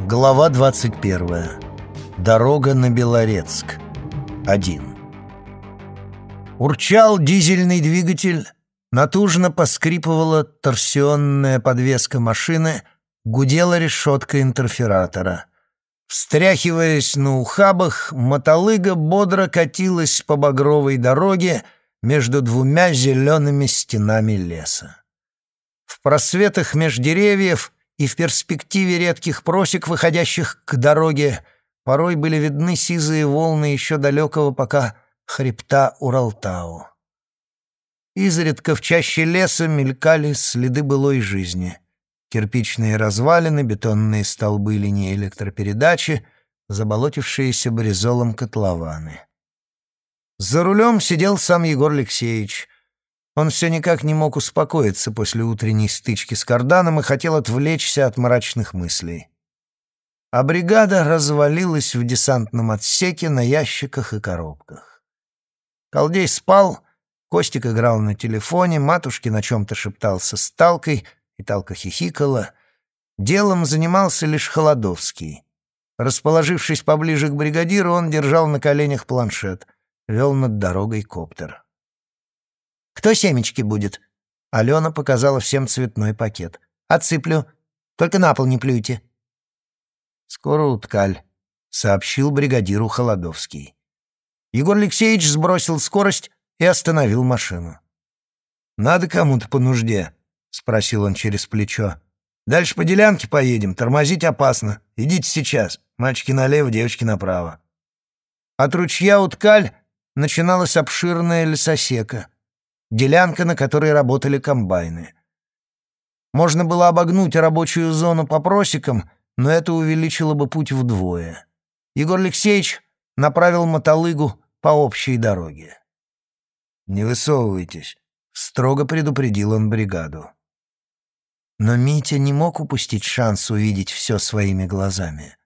Глава 21. Дорога на Белорецк. 1. Урчал дизельный двигатель, натужно поскрипывала торсионная подвеска машины, гудела решетка интерфератора. Встряхиваясь на ухабах, мотолыга бодро катилась по багровой дороге между двумя зелеными стенами леса. В просветах меж деревьев и в перспективе редких просек, выходящих к дороге, порой были видны сизые волны еще далекого пока хребта Уралтау. Изредка в чаще леса мелькали следы былой жизни. Кирпичные развалины, бетонные столбы линии электропередачи, заболотившиеся бризолом котлованы. За рулем сидел сам Егор Алексеевич. Он все никак не мог успокоиться после утренней стычки с карданом и хотел отвлечься от мрачных мыслей. А бригада развалилась в десантном отсеке на ящиках и коробках. Колдей спал, Костик играл на телефоне, матушки на чем-то шептался с Талкой, и Талка хихикала. Делом занимался лишь Холодовский. Расположившись поближе к бригадиру, он держал на коленях планшет, вел над дорогой коптер. «Кто семечки будет?» Алена показала всем цветной пакет. «Отсыплю. Только на пол не плюйте». «Скоро уткаль», — сообщил бригадиру Холодовский. Егор Алексеевич сбросил скорость и остановил машину. «Надо кому-то по нужде», — спросил он через плечо. «Дальше по делянке поедем, тормозить опасно. Идите сейчас. Мальчики налево, девочки направо». От ручья Уткаль начиналась обширная лесосека — делянка, на которой работали комбайны. Можно было обогнуть рабочую зону по просекам, но это увеличило бы путь вдвое. Егор Алексеевич направил мотолыгу по общей дороге. «Не высовывайтесь», — строго предупредил он бригаду. Но Митя не мог упустить шанс увидеть все своими глазами.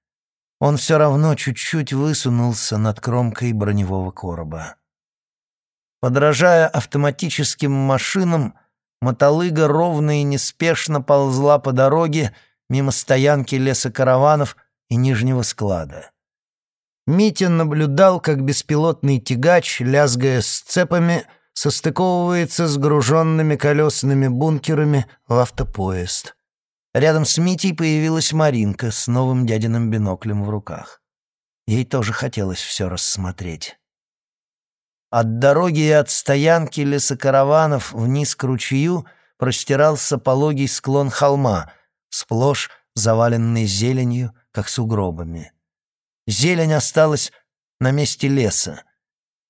Он все равно чуть-чуть высунулся над кромкой броневого короба. Подражая автоматическим машинам, мотолыга ровно и неспешно ползла по дороге мимо стоянки лесокараванов и нижнего склада. Митя наблюдал, как беспилотный тягач, лязгая сцепами, состыковывается с груженными колесными бункерами в автопоезд. Рядом с Митей появилась Маринка с новым дядиным биноклем в руках. Ей тоже хотелось все рассмотреть. От дороги и от стоянки лесокараванов вниз к ручью простирался пологий склон холма, сплошь заваленный зеленью, как сугробами. Зелень осталась на месте леса.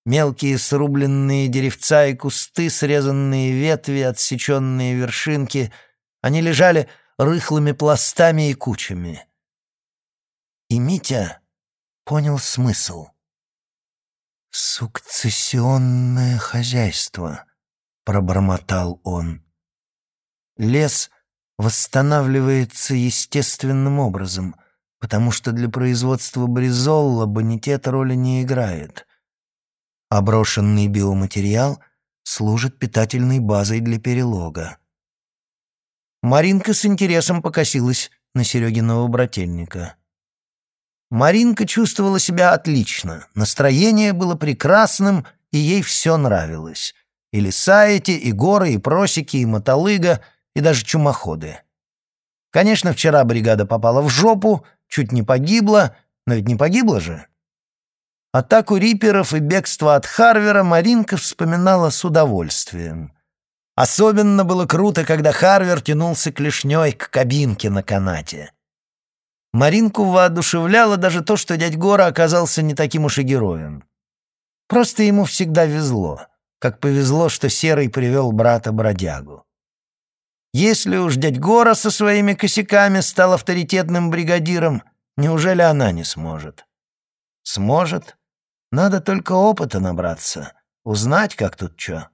Мелкие срубленные деревца и кусты, срезанные ветви, отсеченные вершинки, они лежали рыхлыми пластами и кучами. И Митя понял смысл — «Сукцессионное хозяйство», — пробормотал он. «Лес восстанавливается естественным образом, потому что для производства бризолла бонитет роли не играет. Оброшенный биоматериал служит питательной базой для перелога». Маринка с интересом покосилась на Серегиного брательника. Маринка чувствовала себя отлично, настроение было прекрасным, и ей все нравилось. И леса эти, и горы, и просеки, и мотолыга, и даже чумоходы. Конечно, вчера бригада попала в жопу, чуть не погибла, но ведь не погибла же. Атаку риперов и бегство от Харвера Маринка вспоминала с удовольствием. Особенно было круто, когда Харвер тянулся клешней к кабинке на канате. Маринку воодушевляло даже то, что дядь Гора оказался не таким уж и героем. Просто ему всегда везло, как повезло, что Серый привел брата-бродягу. Если уж дядь Гора со своими косяками стал авторитетным бригадиром, неужели она не сможет? Сможет. Надо только опыта набраться, узнать, как тут что.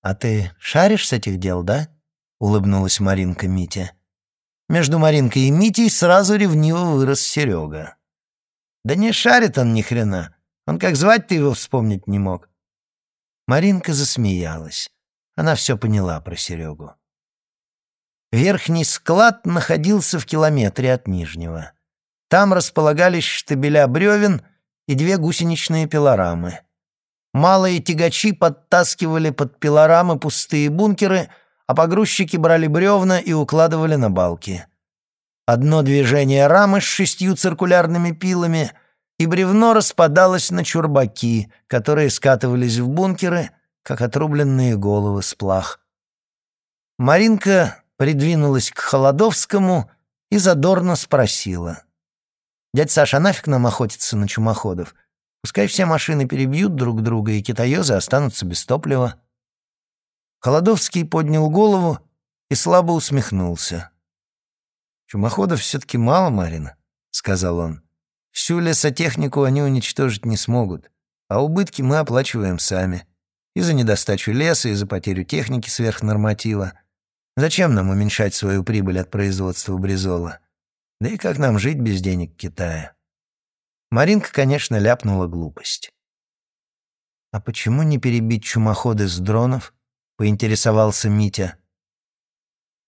«А ты шаришь с этих дел, да?» — улыбнулась Маринка Митя. Между Маринкой и Митей сразу ревниво вырос Серега. Да не шарит он ни хрена. Он как звать ты его вспомнить не мог. Маринка засмеялась. Она все поняла про Серегу. Верхний склад находился в километре от нижнего. Там располагались штабеля бревен и две гусеничные пилорамы. Малые тягачи подтаскивали под пилорамы пустые бункеры, а погрузчики брали бревна и укладывали на балки. Одно движение рамы с шестью циркулярными пилами, и бревно распадалось на чурбаки, которые скатывались в бункеры, как отрубленные головы с плах. Маринка придвинулась к Холодовскому и задорно спросила. «Дядь Саша, а нафиг нам охотиться на чумоходов? Пускай все машины перебьют друг друга, и китаёзы останутся без топлива». Холодовский поднял голову и слабо усмехнулся. «Чумоходов все-таки мало, Марина», — сказал он. «Всю лесотехнику они уничтожить не смогут, а убытки мы оплачиваем сами. И за недостачу леса, и за потерю техники сверх норматива. Зачем нам уменьшать свою прибыль от производства бризола? Да и как нам жить без денег Китая? Маринка, конечно, ляпнула глупость. «А почему не перебить чумоходы с дронов?» — поинтересовался Митя.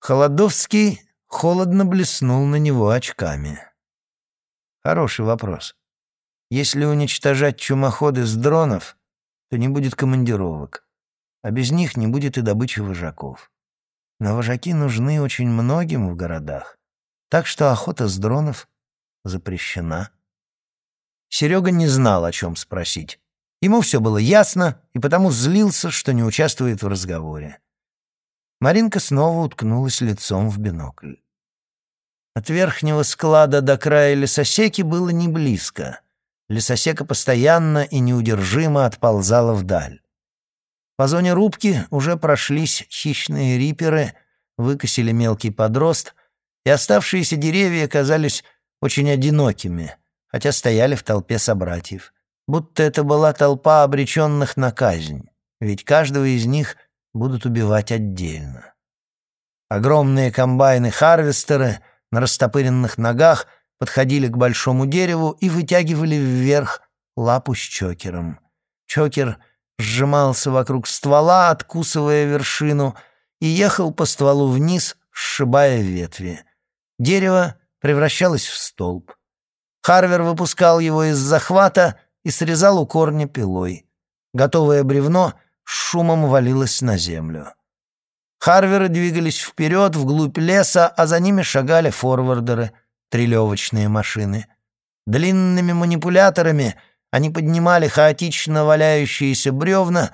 Холодовский холодно блеснул на него очками. Хороший вопрос. Если уничтожать чумоходы с дронов, то не будет командировок, а без них не будет и добычи вожаков. Но вожаки нужны очень многим в городах, так что охота с дронов запрещена. Серега не знал, о чем спросить. Ему все было ясно, и потому злился, что не участвует в разговоре. Маринка снова уткнулась лицом в бинокль. От верхнего склада до края лесосеки было не близко. Лесосека постоянно и неудержимо отползала вдаль. По зоне рубки уже прошлись хищные риперы, выкосили мелкий подрост, и оставшиеся деревья казались очень одинокими, хотя стояли в толпе собратьев. Будто это была толпа обреченных на казнь, ведь каждого из них будут убивать отдельно. Огромные комбайны-харвестеры на растопыренных ногах подходили к большому дереву и вытягивали вверх лапу с чокером. Чокер сжимался вокруг ствола, откусывая вершину, и ехал по стволу вниз, сшибая ветви. Дерево превращалось в столб. Харвер выпускал его из захвата и срезал у корня пилой. Готовое бревно шумом валилось на землю. Харверы двигались вперед, вглубь леса, а за ними шагали форвардеры, трелевочные машины. Длинными манипуляторами — они поднимали хаотично валяющиеся бревна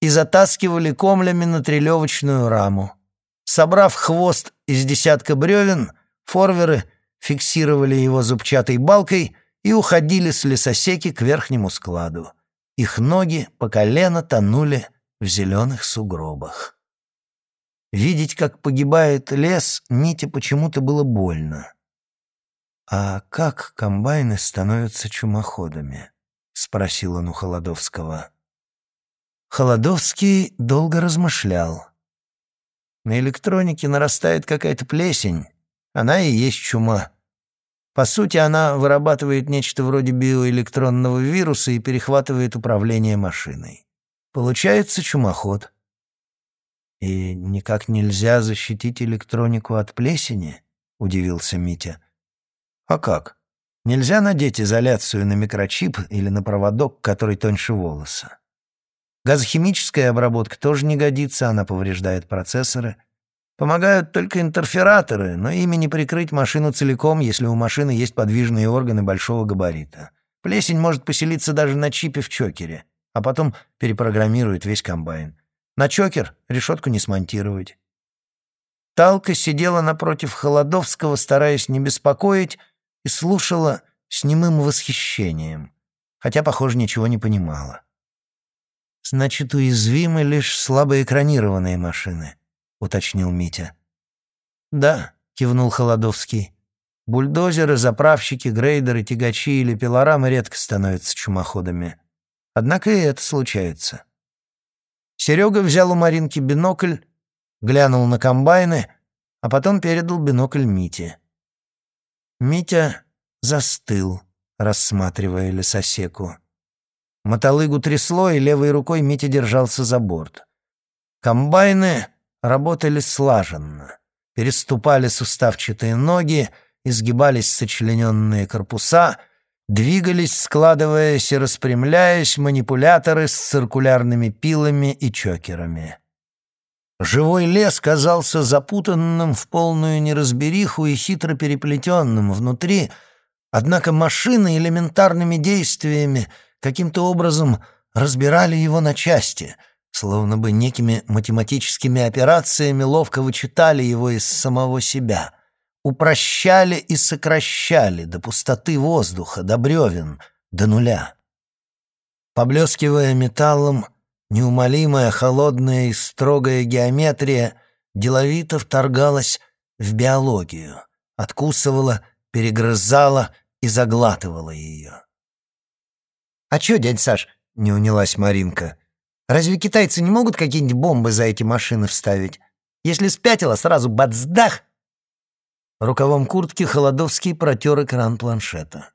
и затаскивали комлями на трелевочную раму. Собрав хвост из десятка бревен, форверы фиксировали его зубчатой балкой и уходили с лесосеки к верхнему складу. Их ноги по колено тонули в зеленых сугробах. Видеть, как погибает лес, Мите почему-то было больно. А как комбайны становятся чумоходами? — спросил он у Холодовского. Холодовский долго размышлял. На электронике нарастает какая-то плесень. Она и есть чума. По сути, она вырабатывает нечто вроде биоэлектронного вируса и перехватывает управление машиной. Получается чумоход. «И никак нельзя защитить электронику от плесени?» — удивился Митя. «А как?» Нельзя надеть изоляцию на микрочип или на проводок, который тоньше волоса. Газохимическая обработка тоже не годится, она повреждает процессоры. Помогают только интерфераторы, но ими не прикрыть машину целиком, если у машины есть подвижные органы большого габарита. Плесень может поселиться даже на чипе в чокере, а потом перепрограммирует весь комбайн. На чокер решетку не смонтировать. Талка сидела напротив Холодовского, стараясь не беспокоить, и слушала с немым восхищением, хотя, похоже, ничего не понимала. «Значит, уязвимы лишь слабо экранированные машины», — уточнил Митя. «Да», — кивнул Холодовский. «Бульдозеры, заправщики, грейдеры, тягачи или пилорамы редко становятся чумоходами. Однако и это случается». Серега взял у Маринки бинокль, глянул на комбайны, а потом передал бинокль Мите. Митя застыл, рассматривая лесосеку. Мотолыгу трясло, и левой рукой Митя держался за борт. Комбайны работали слаженно. переступали суставчатые ноги, изгибались сочлененные корпуса, двигались, складываясь и распрямляясь, манипуляторы с циркулярными пилами и чокерами. Живой лес казался запутанным в полную неразбериху и хитро переплетенным внутри, однако машины элементарными действиями каким-то образом разбирали его на части, словно бы некими математическими операциями ловко вычитали его из самого себя, упрощали и сокращали до пустоты воздуха, до бревен, до нуля. Поблескивая металлом, Неумолимая, холодная и строгая геометрия деловито вторгалась в биологию, откусывала, перегрызала и заглатывала ее. «А чё, дядь Саш?» — не унялась Маринка. «Разве китайцы не могут какие-нибудь бомбы за эти машины вставить? Если спятила, сразу бацдах!» Рукавом куртки Холодовский протер экран планшета.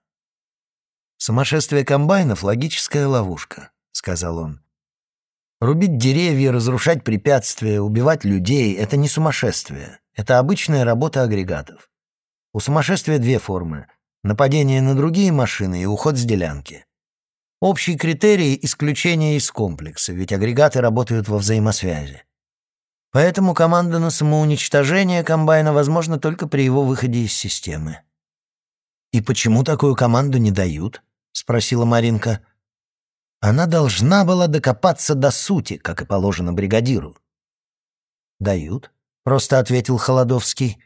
«Сумасшествие комбайнов — логическая ловушка», — сказал он. Рубить деревья, разрушать препятствия, убивать людей — это не сумасшествие. Это обычная работа агрегатов. У сумасшествия две формы — нападение на другие машины и уход с делянки. Общий критерий — исключение из комплекса, ведь агрегаты работают во взаимосвязи. Поэтому команда на самоуничтожение комбайна возможна только при его выходе из системы. «И почему такую команду не дают?» — спросила Маринка. Она должна была докопаться до сути, как и положено бригадиру. «Дают», — просто ответил Холодовский.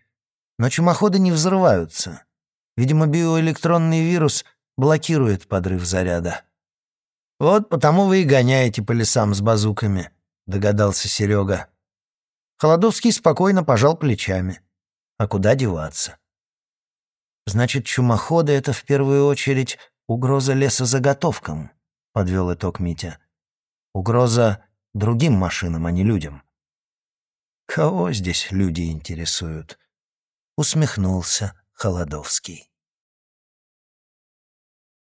«Но чумоходы не взрываются. Видимо, биоэлектронный вирус блокирует подрыв заряда». «Вот потому вы и гоняете по лесам с базуками», — догадался Серега. Холодовский спокойно пожал плечами. А куда деваться? Значит, чумоходы — это в первую очередь угроза лесозаготовкам подвел итог Митя. Угроза другим машинам, а не людям. Кого здесь люди интересуют? Усмехнулся Холодовский.